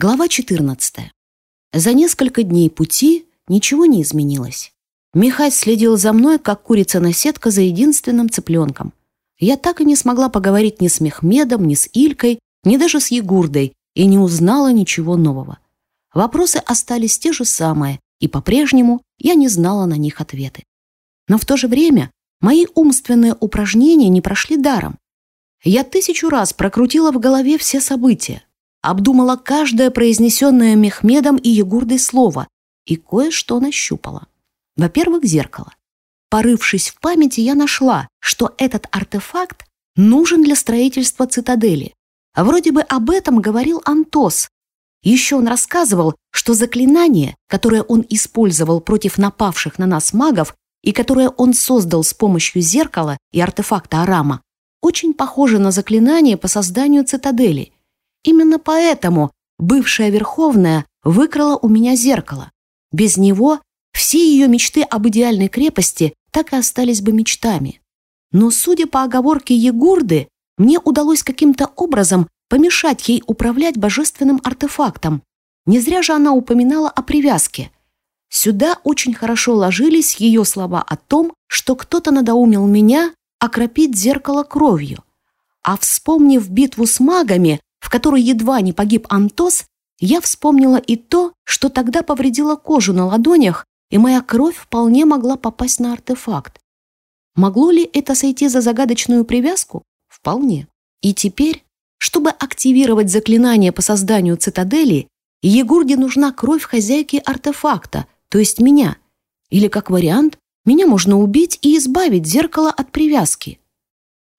Глава 14. За несколько дней пути ничего не изменилось. Михай следил за мной, как курица-наседка за единственным цыпленком. Я так и не смогла поговорить ни с Мехмедом, ни с Илькой, ни даже с Егурдой и не узнала ничего нового. Вопросы остались те же самые, и по-прежнему я не знала на них ответы. Но в то же время мои умственные упражнения не прошли даром. Я тысячу раз прокрутила в голове все события, обдумала каждое произнесенное Мехмедом и Егурдой слово и кое-что нащупала. Во-первых, зеркало. Порывшись в памяти, я нашла, что этот артефакт нужен для строительства цитадели. Вроде бы об этом говорил Антос. Еще он рассказывал, что заклинание, которое он использовал против напавших на нас магов и которое он создал с помощью зеркала и артефакта Арама, очень похоже на заклинание по созданию цитадели – Именно поэтому бывшая Верховная выкрала у меня зеркало. Без него все ее мечты об идеальной крепости так и остались бы мечтами. Но, судя по оговорке Егурды, мне удалось каким-то образом помешать ей управлять божественным артефактом. Не зря же она упоминала о привязке. Сюда очень хорошо ложились ее слова о том, что кто-то надоумил меня окропить зеркало кровью. А вспомнив битву с магами, в которой едва не погиб Антос, я вспомнила и то, что тогда повредило кожу на ладонях, и моя кровь вполне могла попасть на артефакт. Могло ли это сойти за загадочную привязку? Вполне. И теперь, чтобы активировать заклинание по созданию цитадели, Егурде нужна кровь хозяйки артефакта, то есть меня. Или, как вариант, меня можно убить и избавить зеркало от привязки.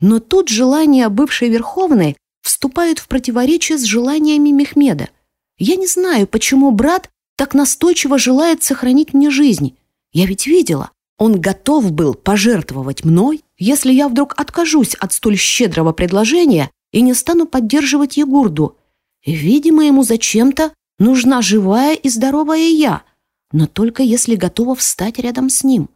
Но тут желание бывшей Верховной вступают в противоречие с желаниями Мехмеда. Я не знаю, почему брат так настойчиво желает сохранить мне жизнь. Я ведь видела, он готов был пожертвовать мной, если я вдруг откажусь от столь щедрого предложения и не стану поддерживать Егурду. Видимо, ему зачем-то нужна живая и здоровая я, но только если готова встать рядом с ним.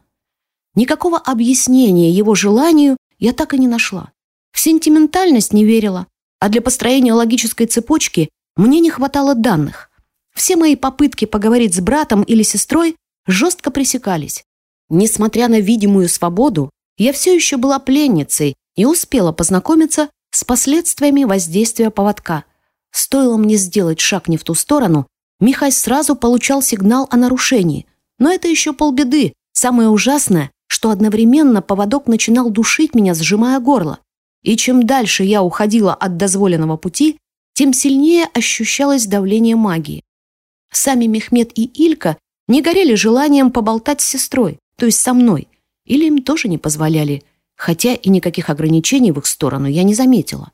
Никакого объяснения его желанию я так и не нашла. В сентиментальность не верила, а для построения логической цепочки мне не хватало данных. Все мои попытки поговорить с братом или сестрой жестко пресекались. Несмотря на видимую свободу, я все еще была пленницей и успела познакомиться с последствиями воздействия поводка. Стоило мне сделать шаг не в ту сторону, Михай сразу получал сигнал о нарушении. Но это еще полбеды. Самое ужасное, что одновременно поводок начинал душить меня, сжимая горло. И чем дальше я уходила от дозволенного пути, тем сильнее ощущалось давление магии. Сами Мехмед и Илька не горели желанием поболтать с сестрой, то есть со мной, или им тоже не позволяли, хотя и никаких ограничений в их сторону я не заметила.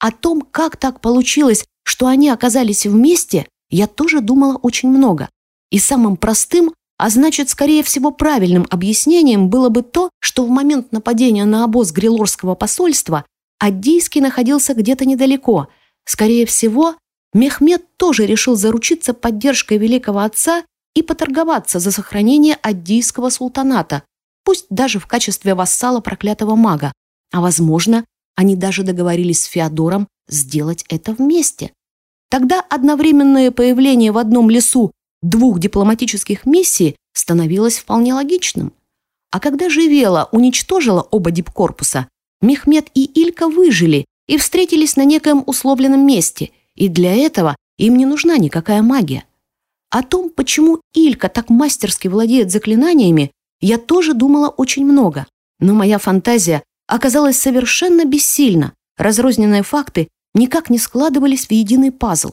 О том, как так получилось, что они оказались вместе, я тоже думала очень много. И самым простым а значит, скорее всего, правильным объяснением было бы то, что в момент нападения на обоз Грилорского посольства Аддийский находился где-то недалеко. Скорее всего, Мехмед тоже решил заручиться поддержкой великого отца и поторговаться за сохранение Аддийского султаната, пусть даже в качестве вассала проклятого мага. А возможно, они даже договорились с Феодором сделать это вместе. Тогда одновременное появление в одном лесу двух дипломатических миссий становилось вполне логичным. А когда Живела уничтожила оба дипкорпуса, Мехмед и Илька выжили и встретились на некоем условленном месте, и для этого им не нужна никакая магия. О том, почему Илька так мастерски владеет заклинаниями, я тоже думала очень много, но моя фантазия оказалась совершенно бессильна, разрозненные факты никак не складывались в единый пазл.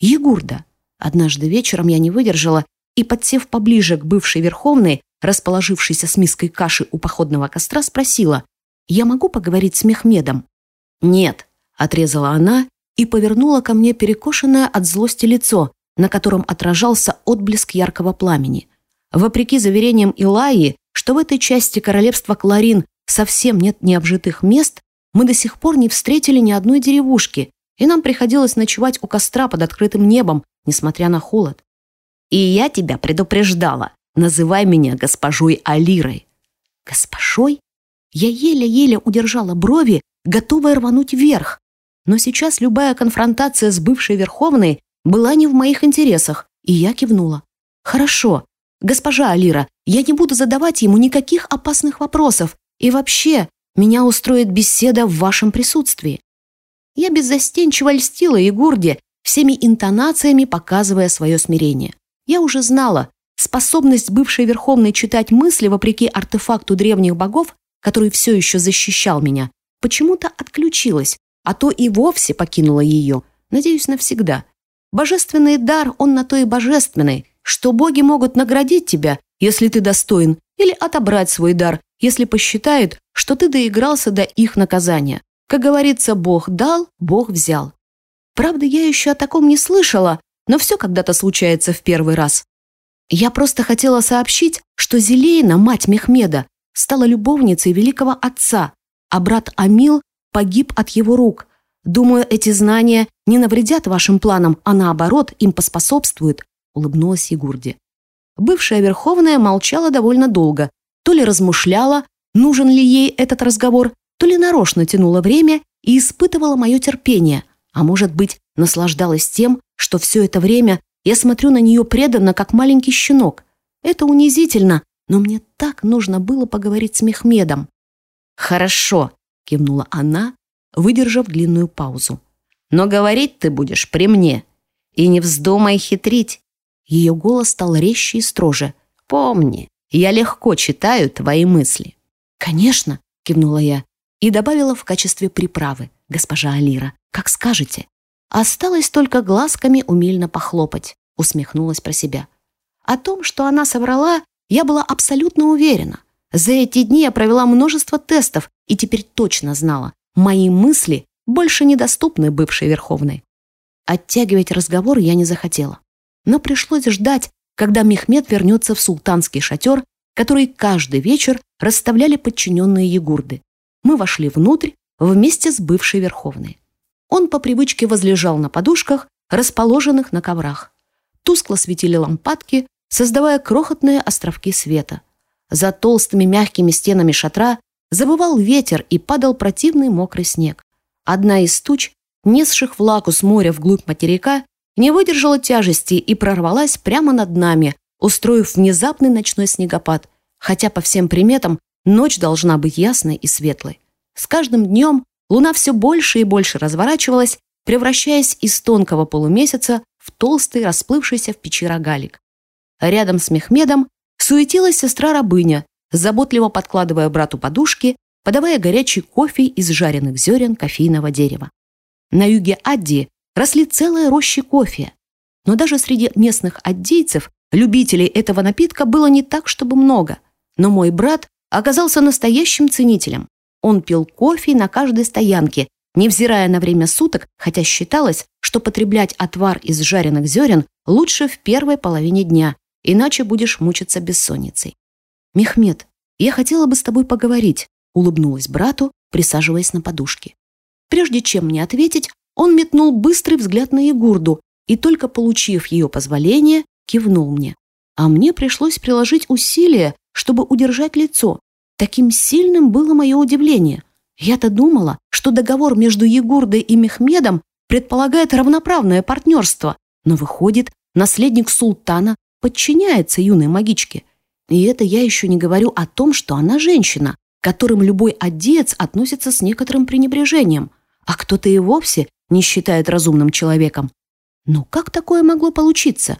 Егурда, Однажды вечером я не выдержала и, подсев поближе к бывшей Верховной, расположившейся с миской каши у походного костра, спросила, «Я могу поговорить с Мехмедом?» «Нет», — отрезала она и повернула ко мне перекошенное от злости лицо, на котором отражался отблеск яркого пламени. Вопреки заверениям Илаи, что в этой части королевства Кларин совсем нет необжитых мест, мы до сих пор не встретили ни одной деревушки, и нам приходилось ночевать у костра под открытым небом, несмотря на холод. И я тебя предупреждала. Называй меня госпожой Алирой. Госпожой? Я еле-еле удержала брови, готовая рвануть вверх. Но сейчас любая конфронтация с бывшей Верховной была не в моих интересах, и я кивнула. «Хорошо. Госпожа Алира, я не буду задавать ему никаких опасных вопросов, и вообще, меня устроит беседа в вашем присутствии». Я беззастенчиво льстила Егорде, всеми интонациями показывая свое смирение. Я уже знала, способность бывшей Верховной читать мысли вопреки артефакту древних богов, который все еще защищал меня, почему-то отключилась, а то и вовсе покинула ее, надеюсь, навсегда. Божественный дар, он на то и божественный, что боги могут наградить тебя, если ты достоин, или отобрать свой дар, если посчитают, что ты доигрался до их наказания. Как говорится, Бог дал, Бог взял. Правда, я еще о таком не слышала, но все когда-то случается в первый раз. Я просто хотела сообщить, что Зелейна, мать Мехмеда, стала любовницей великого отца, а брат Амил погиб от его рук. Думаю, эти знания не навредят вашим планам, а наоборот, им поспособствуют, улыбнулась Егурди. Бывшая Верховная молчала довольно долго, то ли размышляла, нужен ли ей этот разговор, то ли нарочно тянула время и испытывала мое терпение, а может быть, наслаждалась тем, что все это время я смотрю на нее преданно, как маленький щенок. Это унизительно, но мне так нужно было поговорить с Мехмедом. «Хорошо», — кивнула она, выдержав длинную паузу. «Но говорить ты будешь при мне. И не вздумай хитрить». Ее голос стал резче и строже. «Помни, я легко читаю твои мысли». «Конечно», — кивнула я и добавила в качестве приправы, госпожа Алира, как скажете. Осталось только глазками умильно похлопать, усмехнулась про себя. О том, что она соврала, я была абсолютно уверена. За эти дни я провела множество тестов и теперь точно знала, мои мысли больше недоступны бывшей Верховной. Оттягивать разговор я не захотела. Но пришлось ждать, когда Мехмед вернется в султанский шатер, который каждый вечер расставляли подчиненные Егурды мы вошли внутрь вместе с бывшей Верховной. Он по привычке возлежал на подушках, расположенных на коврах. Тускло светили лампадки, создавая крохотные островки света. За толстыми мягкими стенами шатра забывал ветер и падал противный мокрый снег. Одна из туч, несших влагу с моря вглубь материка, не выдержала тяжести и прорвалась прямо над нами, устроив внезапный ночной снегопад, хотя по всем приметам Ночь должна быть ясной и светлой. С каждым днем луна все больше и больше разворачивалась, превращаясь из тонкого полумесяца в толстый, расплывшийся в печи рогалик. Рядом с Мехмедом суетилась сестра-рабыня, заботливо подкладывая брату подушки, подавая горячий кофе из жареных зерен кофейного дерева. На юге Адди росли целые рощи кофе, но даже среди местных аддийцев любителей этого напитка было не так, чтобы много. Но мой брат оказался настоящим ценителем. Он пил кофе на каждой стоянке, невзирая на время суток, хотя считалось, что потреблять отвар из жареных зерен лучше в первой половине дня, иначе будешь мучиться бессонницей. «Мехмед, я хотела бы с тобой поговорить», улыбнулась брату, присаживаясь на подушке. Прежде чем мне ответить, он метнул быстрый взгляд на Егурду и, только получив ее позволение, кивнул мне. А мне пришлось приложить усилия, чтобы удержать лицо. Таким сильным было мое удивление. Я-то думала, что договор между Егурдой и Мехмедом предполагает равноправное партнерство, но выходит, наследник султана подчиняется юной магичке. И это я еще не говорю о том, что она женщина, к которым любой одеец относится с некоторым пренебрежением, а кто-то и вовсе не считает разумным человеком. Но как такое могло получиться?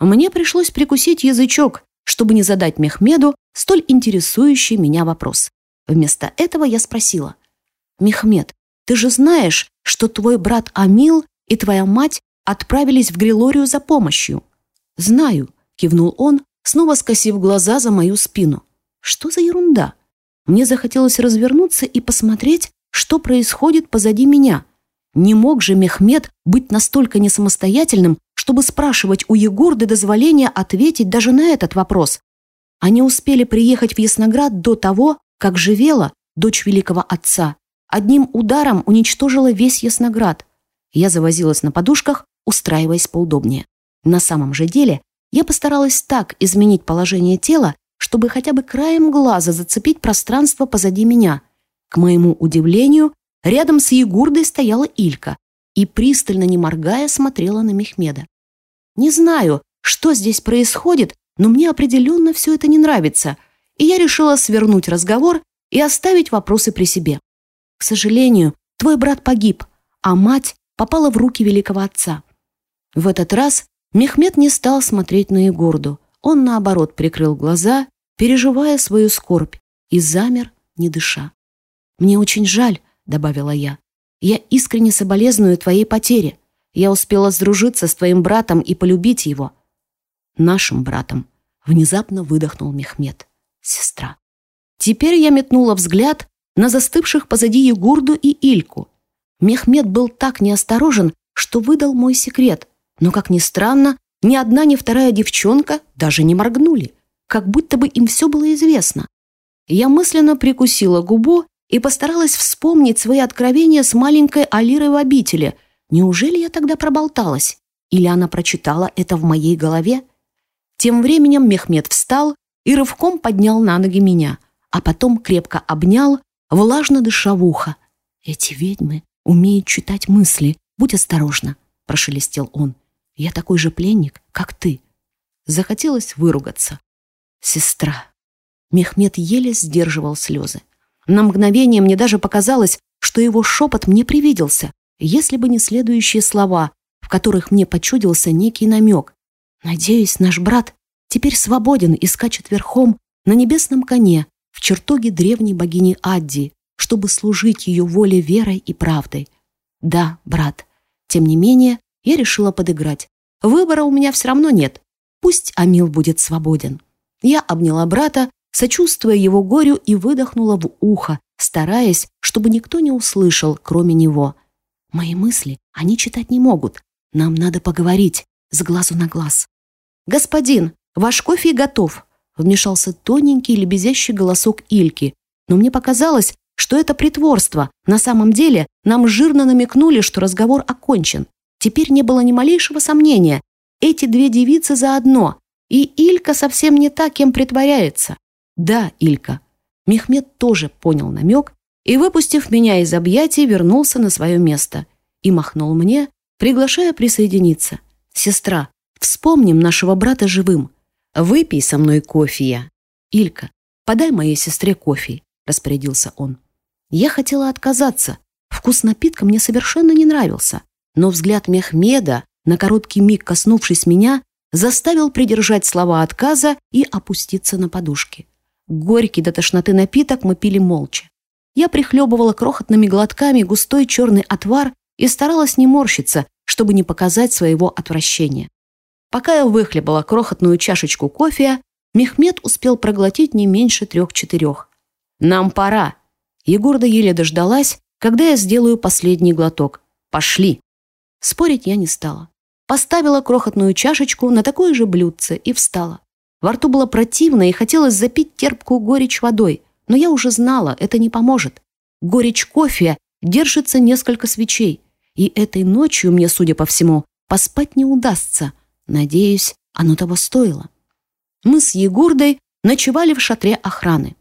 Мне пришлось прикусить язычок, чтобы не задать Мехмеду столь интересующий меня вопрос. Вместо этого я спросила. «Мехмед, ты же знаешь, что твой брат Амил и твоя мать отправились в Грилорию за помощью?» «Знаю», — кивнул он, снова скосив глаза за мою спину. «Что за ерунда?» Мне захотелось развернуться и посмотреть, что происходит позади меня. Не мог же Мехмед быть настолько несамостоятельным, чтобы спрашивать у Егорды дозволения ответить даже на этот вопрос. Они успели приехать в Ясноград до того, как Живела, дочь великого отца, одним ударом уничтожила весь Ясноград. Я завозилась на подушках, устраиваясь поудобнее. На самом же деле я постаралась так изменить положение тела, чтобы хотя бы краем глаза зацепить пространство позади меня. К моему удивлению, рядом с Егурдой стояла Илька, и, пристально не моргая, смотрела на Мехмеда. Не знаю, что здесь происходит, но мне определенно все это не нравится, и я решила свернуть разговор и оставить вопросы при себе. К сожалению, твой брат погиб, а мать попала в руки великого отца. В этот раз Мехмед не стал смотреть на Егорду. Он, наоборот, прикрыл глаза, переживая свою скорбь, и замер, не дыша. «Мне очень жаль», — добавила я. «Я искренне соболезную твоей потере. Я успела сдружиться с твоим братом и полюбить его». «Нашим братом», — внезапно выдохнул Мехмед. «Сестра». Теперь я метнула взгляд на застывших позади Егурду и Ильку. Мехмед был так неосторожен, что выдал мой секрет. Но, как ни странно, ни одна, ни вторая девчонка даже не моргнули, как будто бы им все было известно. Я мысленно прикусила губу и постаралась вспомнить свои откровения с маленькой Алирой в обители. Неужели я тогда проболталась? Или она прочитала это в моей голове? Тем временем Мехмед встал и рывком поднял на ноги меня, а потом крепко обнял, влажно дыша в ухо. «Эти ведьмы умеют читать мысли. Будь осторожна», — прошелестел он. «Я такой же пленник, как ты». Захотелось выругаться. «Сестра». Мехмед еле сдерживал слезы. На мгновение мне даже показалось, что его шепот мне привиделся, если бы не следующие слова, в которых мне почудился некий намек. «Надеюсь, наш брат теперь свободен и скачет верхом на небесном коне в чертоге древней богини Адди, чтобы служить ее воле верой и правдой. Да, брат. Тем не менее, я решила подыграть. Выбора у меня все равно нет. Пусть Амил будет свободен. Я обняла брата сочувствуя его горю и выдохнула в ухо, стараясь, чтобы никто не услышал, кроме него. «Мои мысли они читать не могут. Нам надо поговорить, с глазу на глаз». «Господин, ваш кофе готов», — вмешался тоненький лебезящий голосок Ильки. Но мне показалось, что это притворство. На самом деле нам жирно намекнули, что разговор окончен. Теперь не было ни малейшего сомнения. Эти две девицы заодно, и Илька совсем не та, кем притворяется. «Да, Илька». Мехмед тоже понял намек и, выпустив меня из объятий, вернулся на свое место и махнул мне, приглашая присоединиться. «Сестра, вспомним нашего брата живым. Выпей со мной кофе «Илька, подай моей сестре кофе», — распорядился он. Я хотела отказаться. Вкус напитка мне совершенно не нравился. Но взгляд Мехмеда, на короткий миг коснувшись меня, заставил придержать слова отказа и опуститься на подушки. Горький до тошноты напиток мы пили молча. Я прихлебывала крохотными глотками густой черный отвар и старалась не морщиться, чтобы не показать своего отвращения. Пока я выхлебала крохотную чашечку кофе, Мехмед успел проглотить не меньше трех-четырех. «Нам пора!» Егорда еле дождалась, когда я сделаю последний глоток. «Пошли!» Спорить я не стала. Поставила крохотную чашечку на такое же блюдце и встала. Во рту было противно и хотелось запить терпкую горечь водой, но я уже знала, это не поможет. Горечь кофе держится несколько свечей, и этой ночью мне, судя по всему, поспать не удастся. Надеюсь, оно того стоило. Мы с Егурдой ночевали в шатре охраны.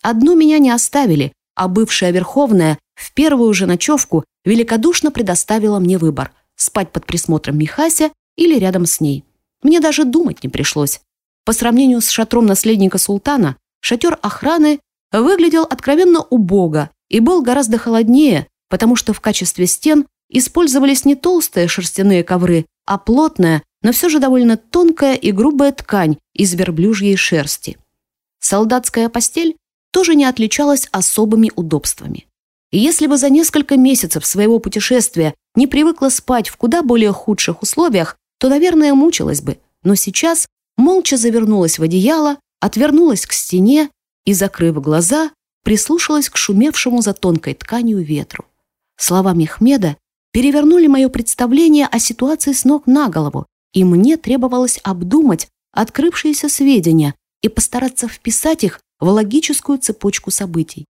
Одну меня не оставили, а бывшая Верховная в первую же ночевку великодушно предоставила мне выбор – спать под присмотром Михася или рядом с ней. Мне даже думать не пришлось. По сравнению с шатром наследника султана, шатер охраны выглядел откровенно убого и был гораздо холоднее, потому что в качестве стен использовались не толстые шерстяные ковры, а плотная, но все же довольно тонкая и грубая ткань из верблюжьей шерсти. Солдатская постель тоже не отличалась особыми удобствами. И если бы за несколько месяцев своего путешествия не привыкла спать в куда более худших условиях, то, наверное, мучилась бы. Но сейчас молча завернулась в одеяло, отвернулась к стене и, закрыв глаза, прислушалась к шумевшему за тонкой тканью ветру. Слова Мехмеда перевернули мое представление о ситуации с ног на голову, и мне требовалось обдумать открывшиеся сведения и постараться вписать их в логическую цепочку событий.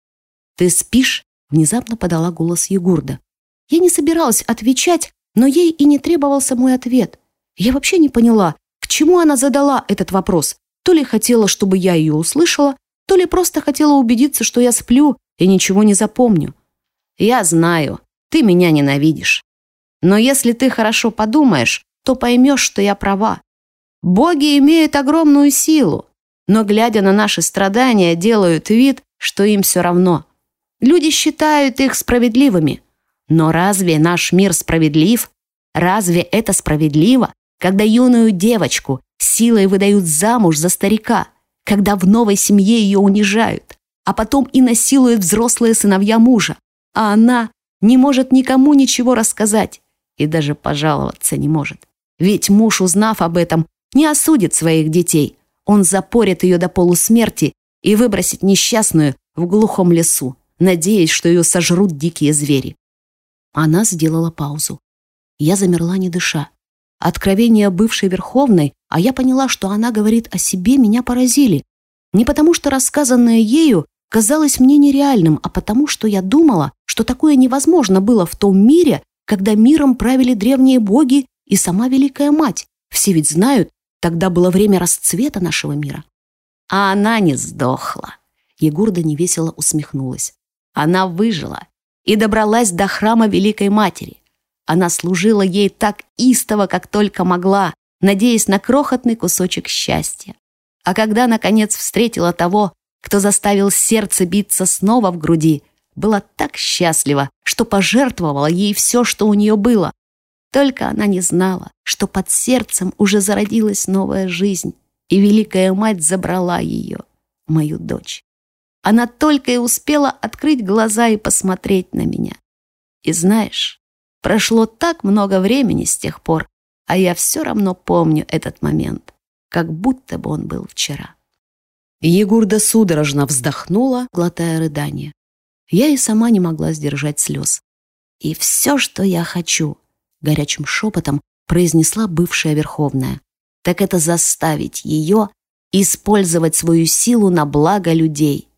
«Ты спишь?» — внезапно подала голос Егурда. Я не собиралась отвечать, но ей и не требовался мой ответ. Я вообще не поняла, к чему она задала этот вопрос? То ли хотела, чтобы я ее услышала, то ли просто хотела убедиться, что я сплю и ничего не запомню. Я знаю, ты меня ненавидишь. Но если ты хорошо подумаешь, то поймешь, что я права. Боги имеют огромную силу, но, глядя на наши страдания, делают вид, что им все равно. Люди считают их справедливыми. Но разве наш мир справедлив? Разве это справедливо, когда юную девочку силой выдают замуж за старика, когда в новой семье ее унижают, а потом и насилуют взрослые сыновья мужа, а она не может никому ничего рассказать и даже пожаловаться не может. Ведь муж, узнав об этом, не осудит своих детей. Он запорит ее до полусмерти и выбросит несчастную в глухом лесу, надеясь, что ее сожрут дикие звери. Она сделала паузу. Я замерла, не дыша. Откровения бывшей Верховной, а я поняла, что она говорит о себе, меня поразили. Не потому, что рассказанное ею казалось мне нереальным, а потому, что я думала, что такое невозможно было в том мире, когда миром правили древние боги и сама Великая Мать. Все ведь знают, тогда было время расцвета нашего мира. А она не сдохла. Егурда невесело усмехнулась. Она выжила и добралась до храма Великой Матери. Она служила ей так истово, как только могла, надеясь на крохотный кусочек счастья. А когда, наконец, встретила того, кто заставил сердце биться снова в груди, была так счастлива, что пожертвовала ей все, что у нее было. Только она не знала, что под сердцем уже зародилась новая жизнь, и Великая Мать забрала ее, мою дочь. Она только и успела открыть глаза и посмотреть на меня. И знаешь, прошло так много времени с тех пор, а я все равно помню этот момент, как будто бы он был вчера. Егурда судорожно вздохнула, глотая рыдание. Я и сама не могла сдержать слез. «И все, что я хочу», — горячим шепотом произнесла бывшая Верховная, «так это заставить ее использовать свою силу на благо людей.